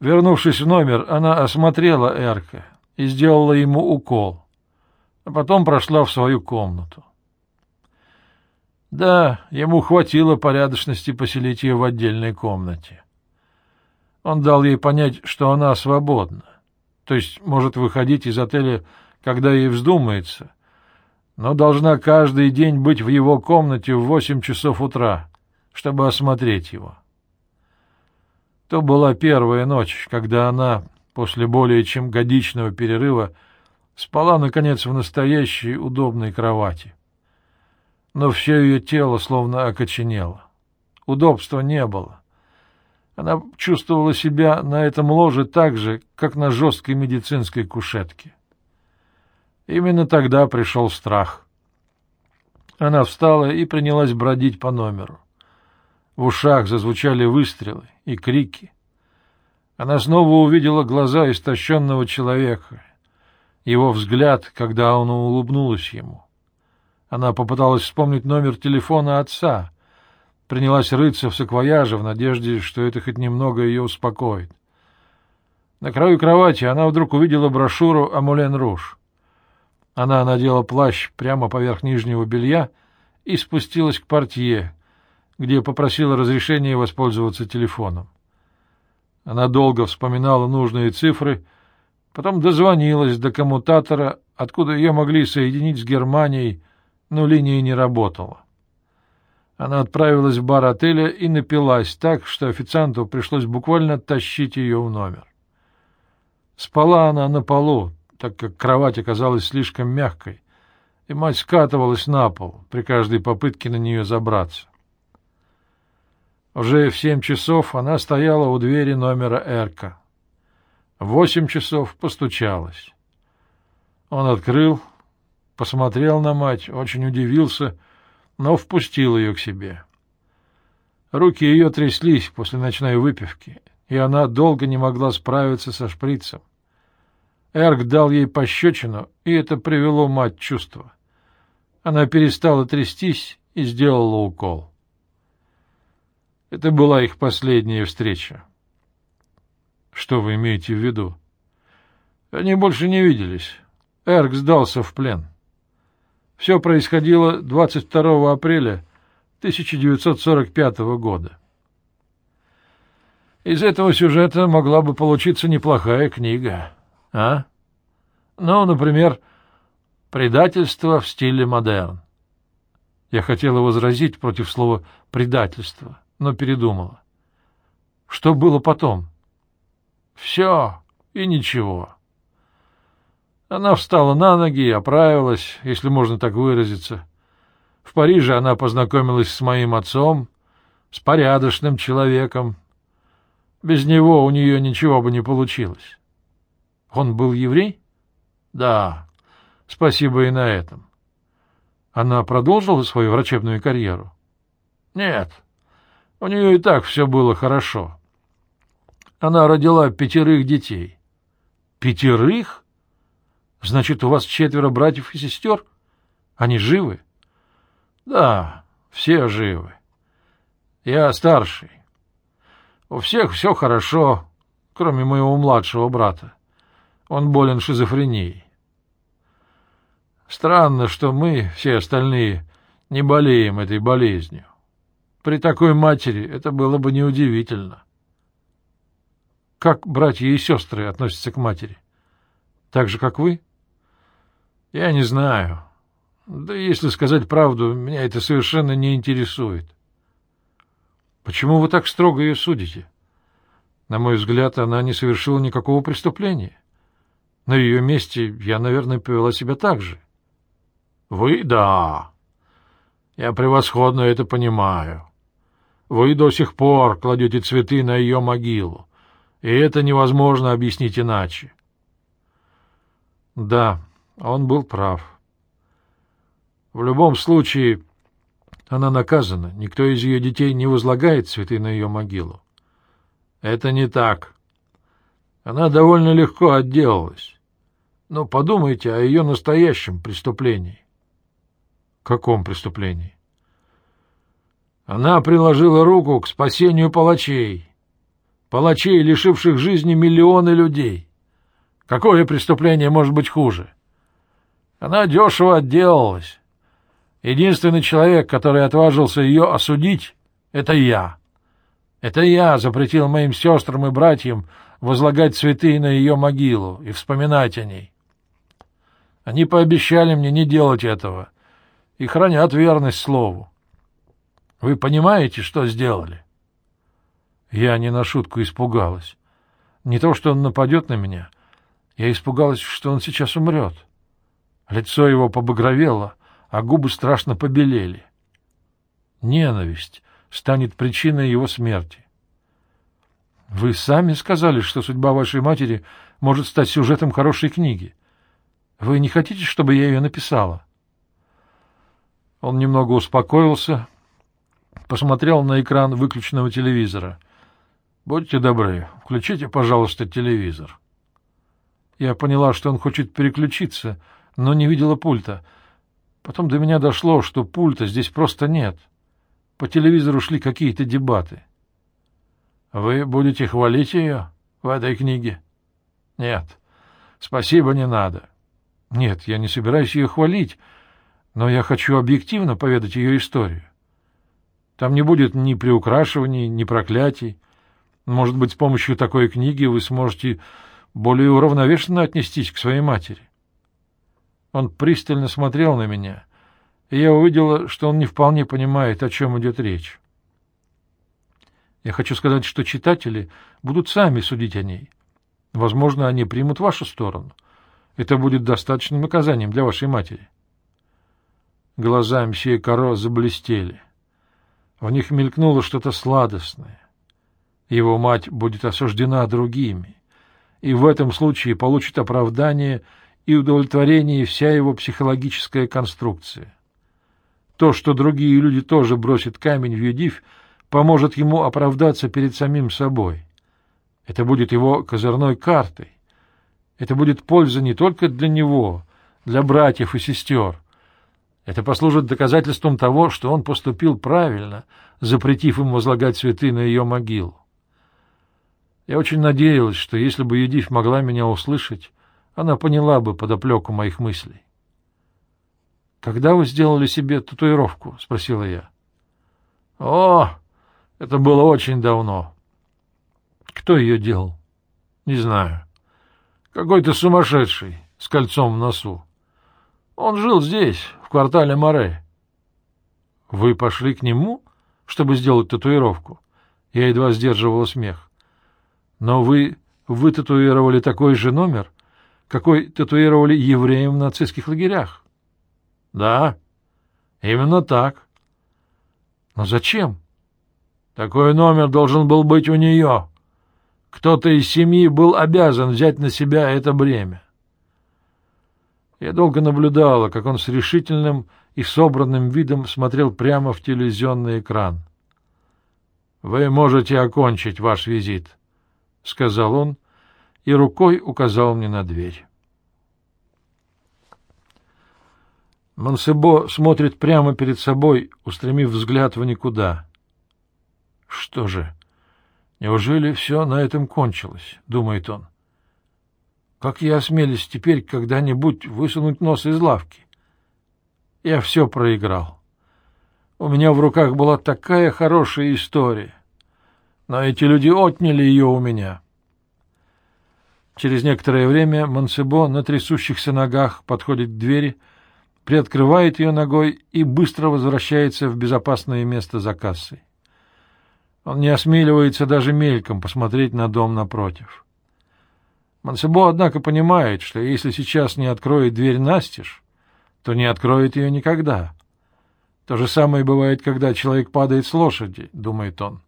Вернувшись в номер, она осмотрела Эрка и сделала ему укол, а потом прошла в свою комнату. Да, ему хватило порядочности поселить ее в отдельной комнате. Он дал ей понять, что она свободна, то есть может выходить из отеля, когда ей вздумается, но должна каждый день быть в его комнате в восемь часов утра, чтобы осмотреть его. То была первая ночь, когда она, после более чем годичного перерыва, спала, наконец, в настоящей удобной кровати. Но все ее тело словно окоченело. Удобства не было. Она чувствовала себя на этом ложе так же, как на жесткой медицинской кушетке. Именно тогда пришел страх. Она встала и принялась бродить по номеру. В ушах зазвучали выстрелы и крики. Она снова увидела глаза истощенного человека, его взгляд, когда она улыбнулась ему. Она попыталась вспомнить номер телефона отца, принялась рыться в саквояже в надежде, что это хоть немного ее успокоит. На краю кровати она вдруг увидела брошюру о Мулен Руж. Она надела плащ прямо поверх нижнего белья и спустилась к портье, где попросила разрешения воспользоваться телефоном. Она долго вспоминала нужные цифры, потом дозвонилась до коммутатора, откуда ее могли соединить с Германией, но линия не работала. Она отправилась в бар отеля и напилась так, что официанту пришлось буквально тащить ее в номер. Спала она на полу, так как кровать оказалась слишком мягкой, и мать скатывалась на пол при каждой попытке на нее забраться. Уже в семь часов она стояла у двери номера Эрка. В восемь часов постучалась. Он открыл, посмотрел на мать, очень удивился, но впустил ее к себе. Руки ее тряслись после ночной выпивки, и она долго не могла справиться со шприцем. Эрк дал ей пощечину, и это привело мать в чувство. Она перестала трястись и сделала укол. Это была их последняя встреча. Что вы имеете в виду? Они больше не виделись. Эрк сдался в плен. Все происходило 22 апреля 1945 года. Из этого сюжета могла бы получиться неплохая книга, а? Ну, например, «Предательство в стиле модерн». Я хотела возразить против слова «предательство», но передумала. Что было потом? Все и ничего. Она встала на ноги и оправилась, если можно так выразиться. В Париже она познакомилась с моим отцом, с порядочным человеком. Без него у нее ничего бы не получилось. Он был еврей? Да, спасибо и на этом. Она продолжила свою врачебную карьеру? Нет. — у нее и так все было хорошо. Она родила пятерых детей. Пятерых? Значит, у вас четверо братьев и сестер? Они живы? Да, все живы. Я старший. У всех все хорошо, кроме моего младшего брата. Он болен шизофренией. Странно, что мы, все остальные, не болеем этой болезнью. При такой матери это было бы неудивительно. Как братья и сестры относятся к матери? Так же, как вы? Я не знаю. Да если сказать правду, меня это совершенно не интересует. Почему вы так строго ее судите? На мой взгляд, она не совершила никакого преступления. На ее месте я, наверное, повела себя так же. Вы — да. Я превосходно это понимаю. Вы до сих пор кладете цветы на ее могилу, и это невозможно объяснить иначе. Да, он был прав. В любом случае, она наказана. Никто из ее детей не возлагает цветы на ее могилу. Это не так. Она довольно легко отделалась. Но подумайте о ее настоящем преступлении. Каком преступлении? Она приложила руку к спасению палачей. палачей, лишивших жизни миллионы людей. Какое преступление может быть хуже? Она дешево отделалась. Единственный человек, который отважился ее осудить, — это я. Это я запретил моим сестрам и братьям возлагать цветы на ее могилу и вспоминать о ней. Они пообещали мне не делать этого и хранят верность слову. Вы понимаете, что сделали? Я не на шутку испугалась. Не то, что он нападет на меня. Я испугалась, что он сейчас умрет. Лицо его побагровело, а губы страшно побелели. Ненависть станет причиной его смерти. Вы сами сказали, что судьба вашей матери может стать сюжетом хорошей книги. Вы не хотите, чтобы я ее написала? Он немного успокоился, посмотрел на экран выключенного телевизора. Будьте добры, включите, пожалуйста, телевизор. Я поняла, что он хочет переключиться, но не видела пульта. Потом до меня дошло, что пульта здесь просто нет. По телевизору шли какие-то дебаты. Вы будете хвалить ее в этой книге? Нет. Спасибо, не надо. Нет, я не собираюсь ее хвалить, но я хочу объективно поведать ее историю. Там не будет ни приукрашиваний, ни проклятий. Может быть, с помощью такой книги вы сможете более уравновешенно отнестись к своей матери. Он пристально смотрел на меня, и я увидела, что он не вполне понимает, о чем идет речь. Я хочу сказать, что читатели будут сами судить о ней. Возможно, они примут вашу сторону. Это будет достаточным наказанием для вашей матери. Глаза мсье Каро заблестели. В них мелькнуло что-то сладостное. Его мать будет осуждена другими, и в этом случае получит оправдание и удовлетворение вся его психологическая конструкция. То, что другие люди тоже бросят камень в Юдив — поможет ему оправдаться перед самим собой. Это будет его козырной картой. Это будет польза не только для него, для братьев и сестер. Это послужит доказательством того, что он поступил правильно, запретив им возлагать цветы на ее могилу. Я очень надеялась, что если бы Юдив могла меня услышать, она поняла бы подоплеку моих мыслей. — Когда вы сделали себе татуировку? — спросила я. — О, это было очень давно. Кто ее делал? Не знаю. Какой-то сумасшедший с кольцом в носу. Он жил здесь, в квартале Море. Вы пошли к нему, чтобы сделать татуировку? Я едва сдерживала смех. Но вы вытатуировали такой же номер, какой татуировали евреям в нацистских лагерях? Да, именно так. Но зачем? Такой номер должен был быть у нее. Кто-то из семьи был обязан взять на себя это бремя. Я долго наблюдала, как он с решительным и собранным видом смотрел прямо в телевизионный экран. — Вы можете окончить ваш визит, — сказал он и рукой указал мне на дверь. Монсебо смотрит прямо перед собой, устремив взгляд в никуда. Что же, неужели все на этом кончилось, — думает он. Как я осмелюсь теперь когда-нибудь высунуть нос из лавки? Я все проиграл. У меня в руках была такая хорошая история, но эти люди отняли ее у меня. Через некоторое время Монсебо на трясущихся ногах подходит к двери, приоткрывает ее ногой и быстро возвращается в безопасное место за кассой. Он не осмеливается даже мельком посмотреть на дом напротив. Мансебо, однако, понимает, что если сейчас не откроет дверь настежь, то не откроет ее никогда. То же самое бывает, когда человек падает с лошади, — думает он.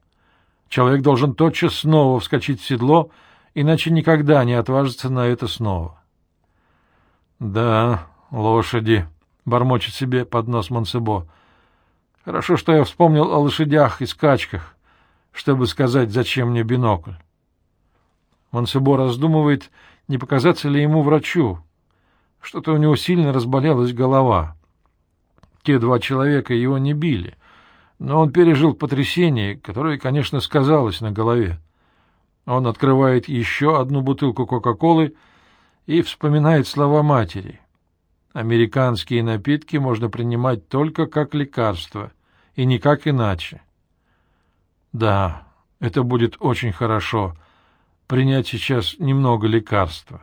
Человек должен тотчас снова вскочить в седло, иначе никогда не отважится на это снова. — Да, лошади, — бормочет себе под нос Монсебо. — Хорошо, что я вспомнил о лошадях и скачках чтобы сказать, зачем мне бинокль. Монсебо раздумывает, не показаться ли ему врачу. Что-то у него сильно разболелась голова. Те два человека его не били, но он пережил потрясение, которое, конечно, сказалось на голове. Он открывает еще одну бутылку Кока-Колы и вспоминает слова матери. Американские напитки можно принимать только как лекарство, и никак иначе. Да, это будет очень хорошо, принять сейчас немного лекарства.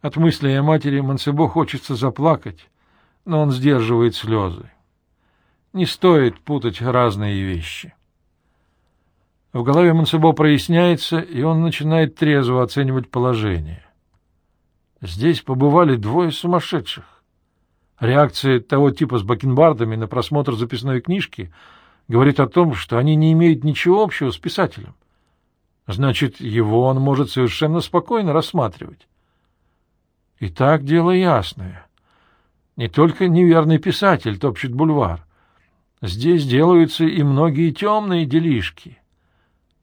От мысли о матери Мансебо хочется заплакать, но он сдерживает слезы. Не стоит путать разные вещи. В голове Мансебо проясняется, и он начинает трезво оценивать положение. Здесь побывали двое сумасшедших. Реакция того типа с бакенбардами на просмотр записной книжки говорит о том, что они не имеют ничего общего с писателем. Значит, его он может совершенно спокойно рассматривать. И так дело ясное. Не только неверный писатель топчет бульвар. Здесь делаются и многие темные делишки.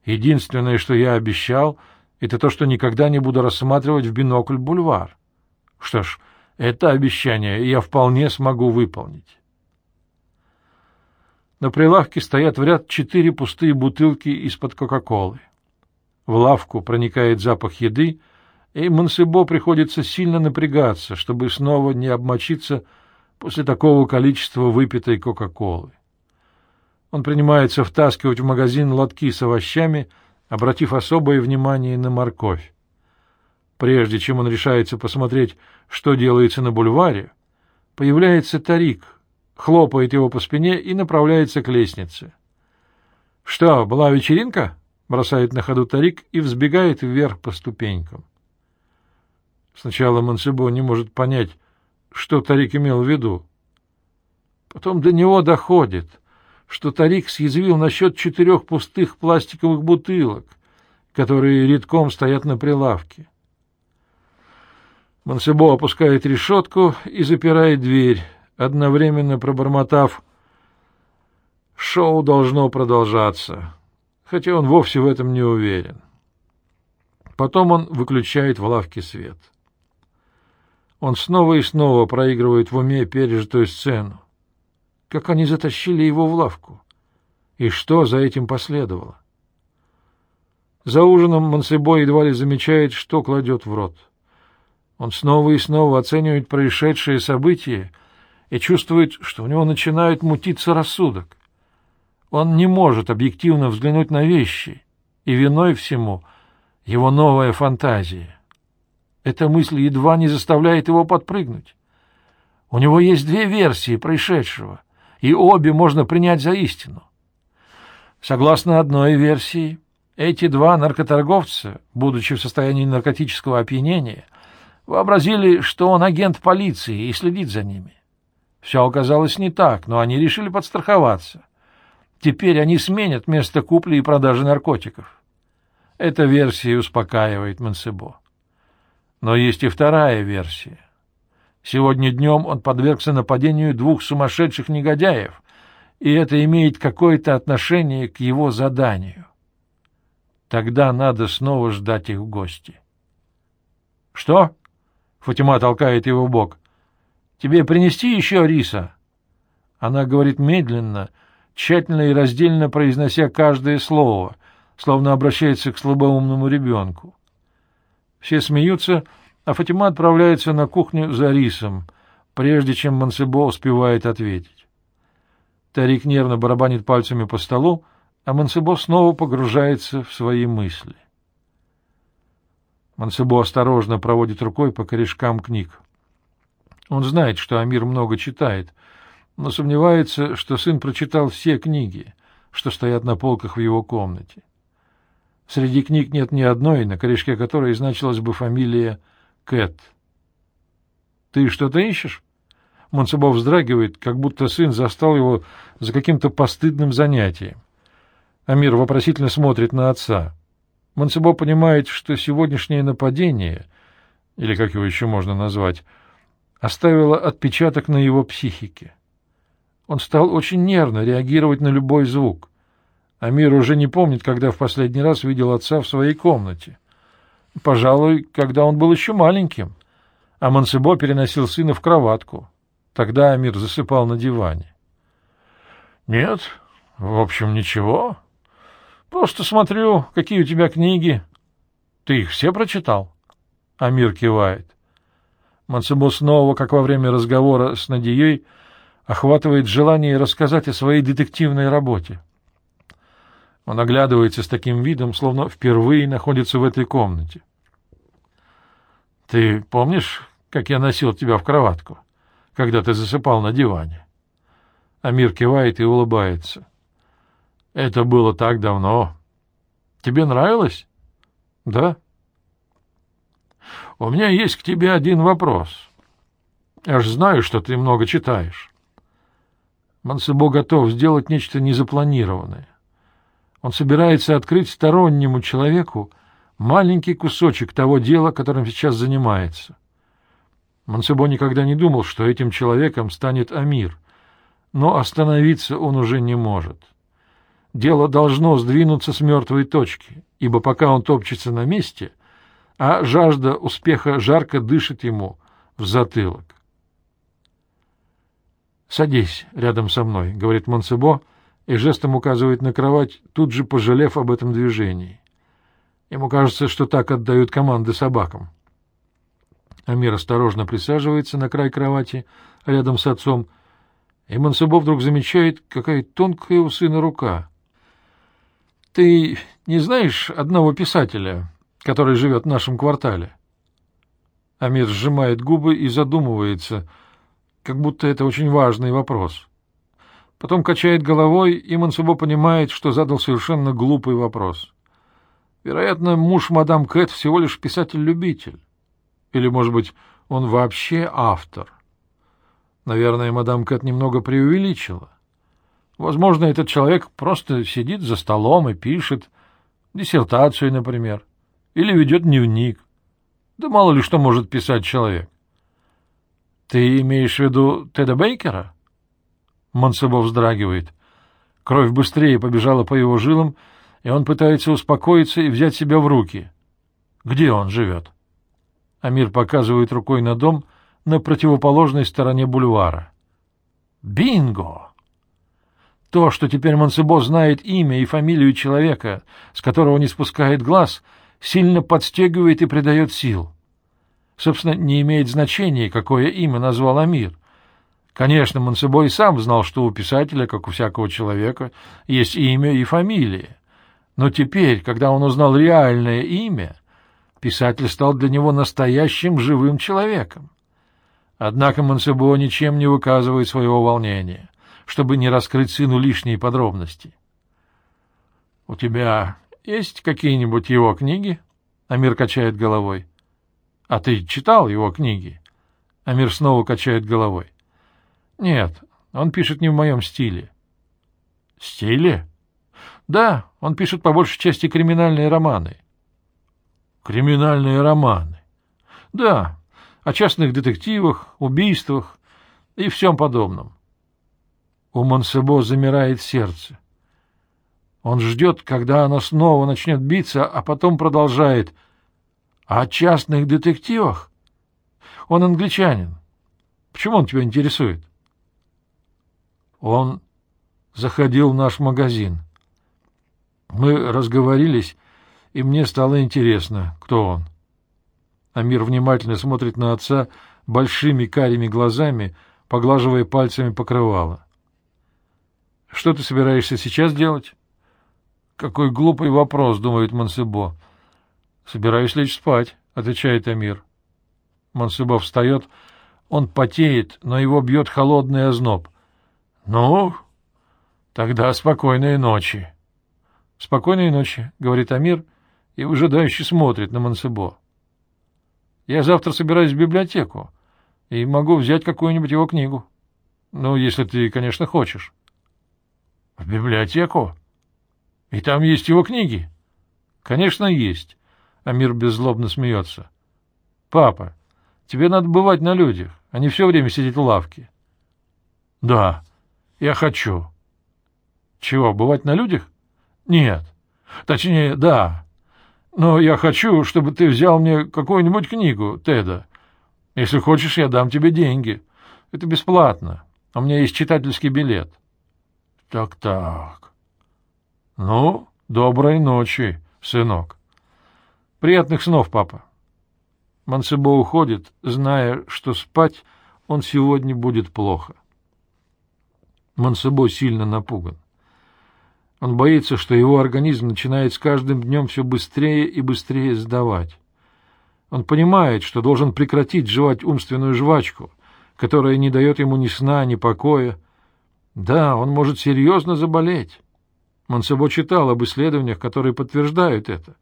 Единственное, что я обещал, это то, что никогда не буду рассматривать в бинокль бульвар. Что ж, это обещание я вполне смогу выполнить. На прилавке стоят в ряд четыре пустые бутылки из-под Кока-Колы. В лавку проникает запах еды, и Монсебо приходится сильно напрягаться, чтобы снова не обмочиться после такого количества выпитой Кока-Колы. Он принимается втаскивать в магазин лотки с овощами, обратив особое внимание на морковь. Прежде чем он решается посмотреть, что делается на бульваре, появляется Тарик, хлопает его по спине и направляется к лестнице. — Что, была вечеринка? — бросает на ходу Тарик и взбегает вверх по ступенькам. Сначала Мансебо не может понять, что Тарик имел в виду. Потом до него доходит — что Тарик съязвил насчет четырех пустых пластиковых бутылок, которые редком стоят на прилавке. Мансебо опускает решетку и запирает дверь, одновременно пробормотав «Шоу должно продолжаться», хотя он вовсе в этом не уверен. Потом он выключает в лавке свет. Он снова и снова проигрывает в уме пережитую сцену как они затащили его в лавку. И что за этим последовало? За ужином Монсебо едва ли замечает, что кладет в рот. Он снова и снова оценивает происшедшие события и чувствует, что у него начинает мутиться рассудок. Он не может объективно взглянуть на вещи, и виной всему его новая фантазия. Эта мысль едва не заставляет его подпрыгнуть. У него есть две версии происшедшего — и обе можно принять за истину. Согласно одной версии, эти два наркоторговца, будучи в состоянии наркотического опьянения, вообразили, что он агент полиции и следит за ними. Все оказалось не так, но они решили подстраховаться. Теперь они сменят место купли и продажи наркотиков. Эта версия успокаивает Мансебо. Но есть и вторая версия — Сегодня днем он подвергся нападению двух сумасшедших негодяев, и это имеет какое-то отношение к его заданию. Тогда надо снова ждать их в гости. — Что? — Фатима толкает его в бок. — Тебе принести еще риса? Она говорит медленно, тщательно и раздельно произнося каждое слово, словно обращается к слабоумному ребенку. Все смеются, — а Фатима отправляется на кухню за рисом, прежде чем Мансебо успевает ответить. Тарик нервно барабанит пальцами по столу, а Мансебо снова погружается в свои мысли. Мансебо осторожно проводит рукой по корешкам книг. Он знает, что Амир много читает, но сомневается, что сын прочитал все книги, что стоят на полках в его комнате. Среди книг нет ни одной, на корешке которой значилась бы фамилия Кэт. «Ты что-то ищешь?» Монсебо вздрагивает, как будто сын застал его за каким-то постыдным занятием. Амир вопросительно смотрит на отца. Монсебо понимает, что сегодняшнее нападение, или как его еще можно назвать, оставило отпечаток на его психике. Он стал очень нервно реагировать на любой звук. Амир уже не помнит, когда в последний раз видел отца в своей комнате. Пожалуй, когда он был еще маленьким, а Мансебо переносил сына в кроватку. Тогда Амир засыпал на диване. — Нет, в общем, ничего. Просто смотрю, какие у тебя книги. Ты их все прочитал? Амир кивает. Мансебо снова, как во время разговора с Надией, охватывает желание рассказать о своей детективной работе. Он оглядывается с таким видом, словно впервые находится в этой комнате. — Ты помнишь, как я носил тебя в кроватку, когда ты засыпал на диване? Амир кивает и улыбается. — Это было так давно. Тебе нравилось? — Да. — У меня есть к тебе один вопрос. Я же знаю, что ты много читаешь. Мансебо готов сделать нечто незапланированное. Он собирается открыть стороннему человеку маленький кусочек того дела, которым сейчас занимается. Мансебо никогда не думал, что этим человеком станет Амир, но остановиться он уже не может. Дело должно сдвинуться с мертвой точки, ибо пока он топчется на месте, а жажда успеха жарко дышит ему в затылок. «Садись рядом со мной», — говорит Монсебо, и жестом указывает на кровать, тут же пожалев об этом движении. Ему кажется, что так отдают команды собакам. Амир осторожно присаживается на край кровати рядом с отцом, и Монсебо вдруг замечает, какая тонкая у сына рука. — Ты не знаешь одного писателя, который живет в нашем квартале? Амир сжимает губы и задумывается — как будто это очень важный вопрос. Потом качает головой, и Мансубо понимает, что задал совершенно глупый вопрос. Вероятно, муж мадам Кэт всего лишь писатель-любитель. Или, может быть, он вообще автор. Наверное, мадам Кэт немного преувеличила. Возможно, этот человек просто сидит за столом и пишет диссертацию, например, или ведет дневник. Да мало ли что может писать человек. Ты имеешь в виду Теда Бейкера? Монсебо вздрагивает. Кровь быстрее побежала по его жилам, и он пытается успокоиться и взять себя в руки. Где он живет? Амир показывает рукой на дом на противоположной стороне бульвара. Бинго! То, что теперь Монсебо знает имя и фамилию человека, с которого не спускает глаз, сильно подстегивает и придает сил. Собственно, не имеет значения, какое имя назвал Амир. Конечно, Мансебой сам знал, что у писателя, как у всякого человека, есть имя и фамилия. Но теперь, когда он узнал реальное имя, писатель стал для него настоящим живым человеком. Однако Мансебо ничем не выказывает своего волнения, чтобы не раскрыть сыну лишние подробности. — У тебя есть какие-нибудь его книги? — Амир качает головой. А ты читал его книги? Амир снова качает головой. Нет, он пишет не в моем стиле. Стиле? Да, он пишет по большей части криминальные романы. Криминальные романы? Да, о частных детективах, убийствах и всем подобном. У Монсебо замирает сердце. Он ждет, когда оно снова начнет биться, а потом продолжает — о частных детективах? Он англичанин. Почему он тебя интересует? Он заходил в наш магазин. Мы разговорились, и мне стало интересно, кто он. Амир внимательно смотрит на отца большими карими глазами, поглаживая пальцами покрывало. — Что ты собираешься сейчас делать? — Какой глупый вопрос, — думает Мансебо. — Собираюсь лечь спать, — отвечает Амир. Мансуба встает. Он потеет, но его бьет холодный озноб. — Ну, тогда спокойной ночи. — Спокойной ночи, — говорит Амир и выжидающе смотрит на Мансебо. — Я завтра собираюсь в библиотеку и могу взять какую-нибудь его книгу. Ну, если ты, конечно, хочешь. — В библиотеку? И там есть его книги? — Конечно, есть. Амир беззлобно смеется. — Папа, тебе надо бывать на людях, а не все время сидеть в лавке. — Да, я хочу. — Чего, бывать на людях? — Нет. Точнее, да. Но я хочу, чтобы ты взял мне какую-нибудь книгу, Теда. Если хочешь, я дам тебе деньги. Это бесплатно. У меня есть читательский билет. Так-так. Ну, Доброй ночи, сынок. Приятных снов, папа. Мансебо уходит, зная, что спать он сегодня будет плохо. Мансебо сильно напуган. Он боится, что его организм начинает с каждым днем все быстрее и быстрее сдавать. Он понимает, что должен прекратить жевать умственную жвачку, которая не дает ему ни сна, ни покоя. Да, он может серьезно заболеть. Монсебо читал об исследованиях, которые подтверждают это.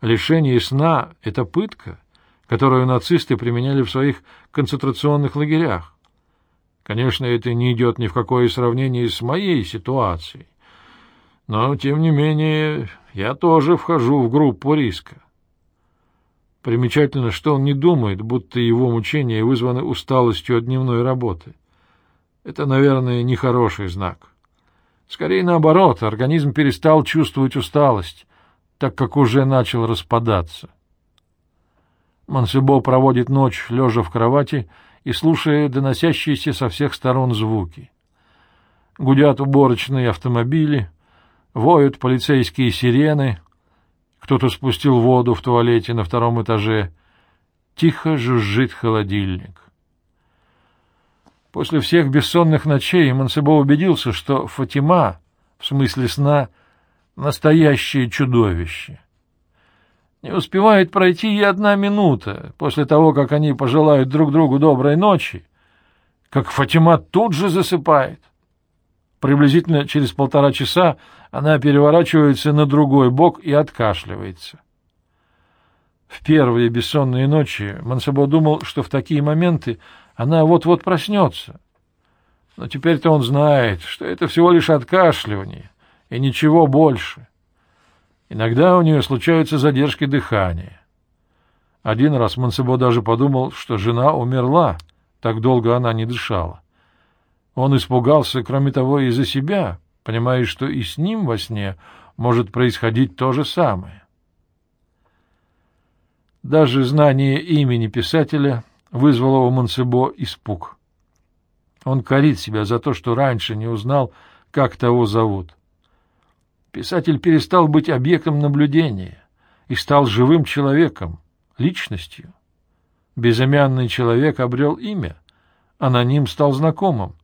Лишение сна — это пытка, которую нацисты применяли в своих концентрационных лагерях. Конечно, это не идет ни в какое сравнение с моей ситуацией. Но, тем не менее, я тоже вхожу в группу риска. Примечательно, что он не думает, будто его мучения вызваны усталостью от дневной работы. Это, наверное, нехороший знак. Скорее наоборот, организм перестал чувствовать усталость, так как уже начал распадаться. Мансебо проводит ночь, лежа в кровати и слушая доносящиеся со всех сторон звуки. Гудят уборочные автомобили, воют полицейские сирены, кто-то спустил воду в туалете на втором этаже, тихо жужжит холодильник. После всех бессонных ночей Мансебо убедился, что Фатима, в смысле сна, настоящее чудовище. Не успевает пройти и одна минута после того, как они пожелают друг другу доброй ночи, как Фатима тут же засыпает. Приблизительно через полтора часа она переворачивается на другой бок и откашливается. В первые бессонные ночи Мансабо думал, что в такие моменты она вот-вот проснется. Но теперь-то он знает, что это всего лишь откашливание и ничего больше. Иногда у нее случаются задержки дыхания. Один раз Мансебо даже подумал, что жена умерла, так долго она не дышала. Он испугался, кроме того, и за себя, понимая, что и с ним во сне может происходить то же самое. Даже знание имени писателя вызвало у Монсебо испуг. Он корит себя за то, что раньше не узнал, как того зовут. Писатель перестал быть объектом наблюдения и стал живым человеком, личностью. Безымянный человек обрел имя, аноним стал знакомым.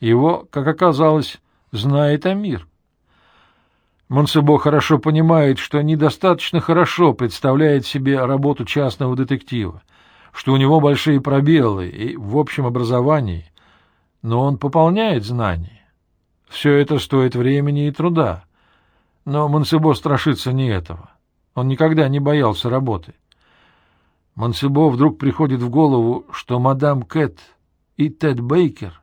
Его, как оказалось, знает Амир. Монсебо хорошо понимает, что недостаточно хорошо представляет себе работу частного детектива, что у него большие пробелы и в общем образовании, но он пополняет знания. Все это стоит времени и труда. Но Монсебо страшится не этого. Он никогда не боялся работы. Монсебо вдруг приходит в голову, что мадам Кэт и Тед Бейкер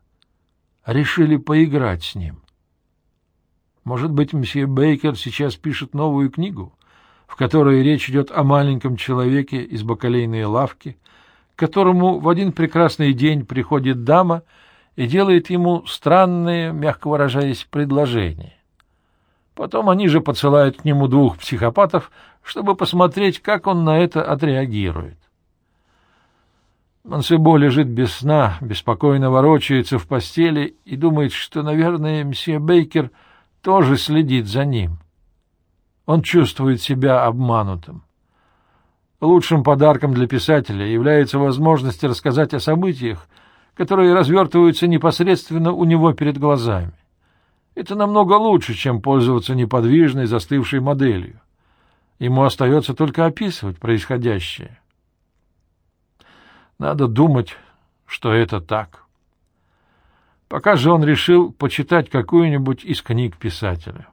решили поиграть с ним. Может быть, мсье Бейкер сейчас пишет новую книгу, в которой речь идет о маленьком человеке из бакалейной лавки, которому в один прекрасный день приходит дама и делает ему странные, мягко выражаясь, предложения. Потом они же подсылают к нему двух психопатов, чтобы посмотреть, как он на это отреагирует. Мансебо лежит без сна, беспокойно ворочается в постели и думает, что, наверное, мсье Бейкер тоже следит за ним. Он чувствует себя обманутым. Лучшим подарком для писателя является возможность рассказать о событиях, которые развертываются непосредственно у него перед глазами. Это намного лучше, чем пользоваться неподвижной застывшей моделью. Ему остается только описывать происходящее. Надо думать, что это так. Пока же он решил почитать какую-нибудь из книг писателя.